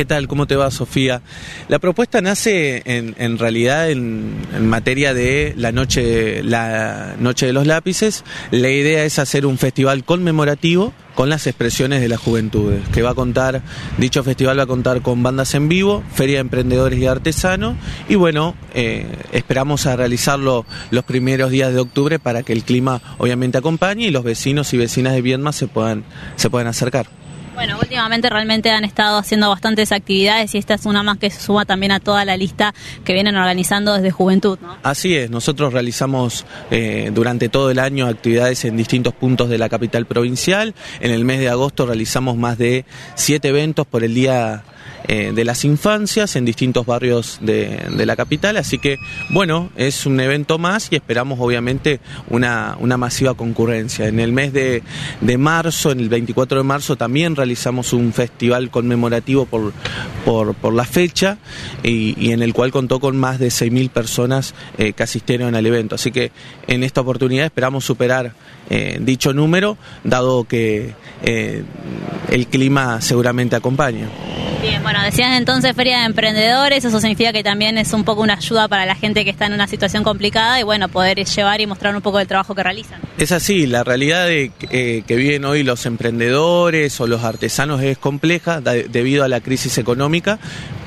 ¿Qué tal? ¿Cómo te va, Sofía? La propuesta nace en, realidad en, materia de la noche, la noche de los lápices. La idea es hacer un festival conmemorativo con las expresiones de las juventudes, que va a contar, dicho festival va a contar con bandas en vivo, feria de emprendedores y artesanos, y bueno, eh, esperamos a realizarlo los primeros días de octubre para que el clima obviamente acompañe y los vecinos y vecinas de Viedma se puedan, se puedan acercar. Bueno, últimamente realmente han estado haciendo bastantes actividades y esta es una más que se suma también a toda la lista que vienen organizando desde Juventud, ¿no? Así es, nosotros realizamos eh, durante todo el año actividades en distintos puntos de la capital provincial. En el mes de agosto realizamos más de siete eventos por el día eh, de las infancias en distintos barrios de, la capital. Así que, bueno, es un evento más y esperamos obviamente una, una masiva concurrencia. En el mes de, marzo, en el 24 de marzo, también realizamos un festival conmemorativo por, por, la fecha y, en el cual contó con más de 6.000 personas eh, que asistieron al evento. Así que en esta oportunidad esperamos superar eh, dicho número, dado que el clima seguramente acompaña. Bien, bueno, decían entonces Feria de Emprendedores, eso significa que también es un poco una ayuda para la gente que está en una situación complicada y bueno, poder llevar y mostrar un poco del trabajo que realizan. Es así, la realidad de, eh, que viven hoy los emprendedores o los artesanos es compleja debido a la crisis económica,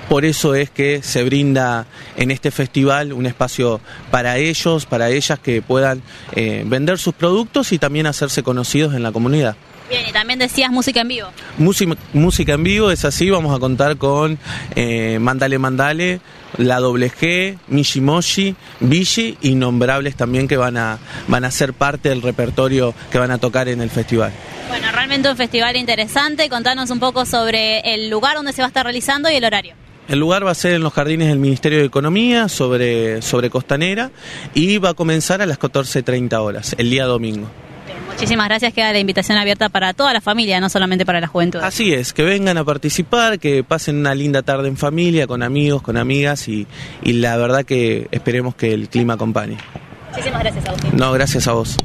por eso es que se brinda en este festival un espacio para ellos, para ellas que puedan eh, vender sus productos y también hacerse conocidos en la comunidad. Bien, y también decías música en vivo. Música, en vivo es así, vamos a contar con eh, Mandale Mandale, La Doble G, Mishimoshi, Bishi y Nombrables también que van a, van a ser parte del repertorio que van a tocar en el festival. Bueno, realmente un festival interesante. Contanos un poco sobre el lugar donde se va a estar realizando y el horario. El lugar va a ser en los jardines del Ministerio de Economía, sobre, sobre Costanera, y va a comenzar a las 14.30 horas, el día domingo. Muchísimas gracias, queda la invitación abierta para toda la familia, no solamente para la juventud. Así es, que vengan a participar, que pasen una linda tarde en familia, con amigos, con amigas y, y la verdad que esperemos que el clima acompañe. Muchísimas gracias, Agustín. No, gracias a vos.